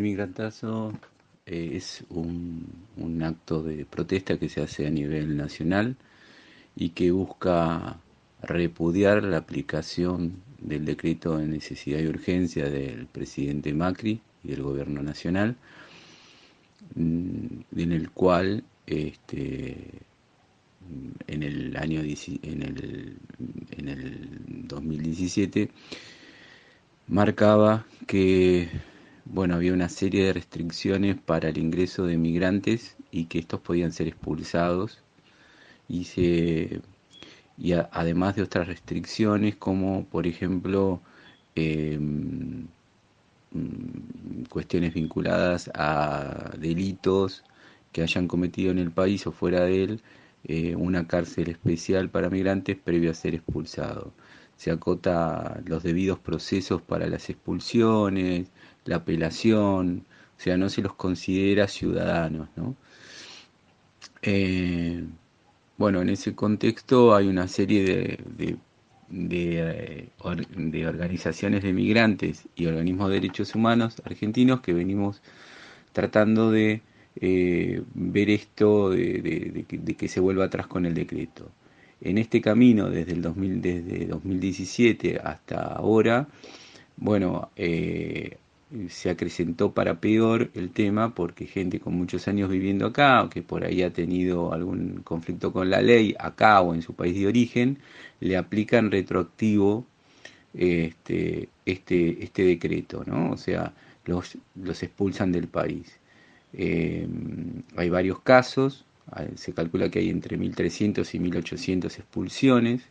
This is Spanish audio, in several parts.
El migrantazo eh, es un, un, acto de protesta que se hace a nivel nacional y que busca repudiar la aplicación del decreto de necesidad y urgencia del presidente Macri y del gobierno nacional, mm, en el cual este, en el año en el, en el 2017 marcaba que bueno, había una serie de restricciones para el ingreso de migrantes y que estos podían ser expulsados y se y además de otras restricciones como por ejemplo em, mm, cuestiones vinculadas a delitos que hayan cometido en el país o fuera de él, eh, una cárcel especial para migrantes previo a ser expulsado. Se acota los debidos procesos para las expulsiones, la apelación, o sea, no se los considera ciudadanos, ¿no? Eh, bueno, en ese contexto hay una serie de, de, de, organizaciones de migrantes y organismos de derechos humanos argentinos que venimos tratando de eh, ver esto de, que se vuelva atrás con el decreto. En este camino, desde el 2000, desde 2017 hasta ahora, bueno, eh, se acrecentó para peor el tema porque gente con muchos años viviendo acá, que por ahí ha tenido algún conflicto con la ley acá o en su país de origen, le aplican retroactivo este, este, este decreto, ¿no? O sea, los, los expulsan del país. Eh, hay varios casos, se calcula que hay entre 1.300 y 1.800 expulsiones,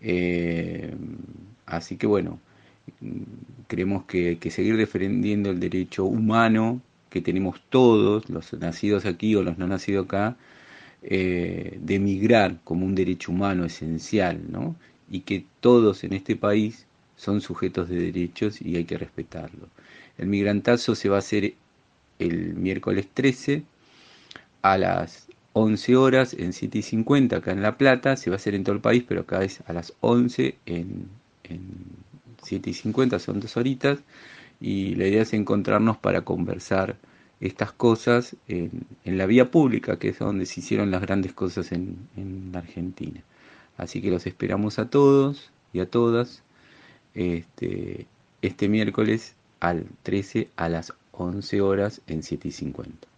eh, así que bueno, creemos que que seguir defendiendo el derecho humano que tenemos todos, los nacidos aquí o los no nacidos acá, eh, de emigrar como un derecho humano esencial, ¿no? Y que todos en este país son sujetos de derechos y hay que respetarlo. El migrantazo se va a hacer el miércoles 13 a las 11 horas en 7 y 50 acá en La Plata, se va a hacer en todo el país, pero acá es a las 11 en, en 7 y 50, son dos horitas, y la idea es encontrarnos para conversar estas cosas en, la vía pública, que es donde se hicieron las grandes cosas en, en Argentina. Así que los esperamos a todos y a todas este, este miércoles al 13 a las 11 horas en 7 y 50.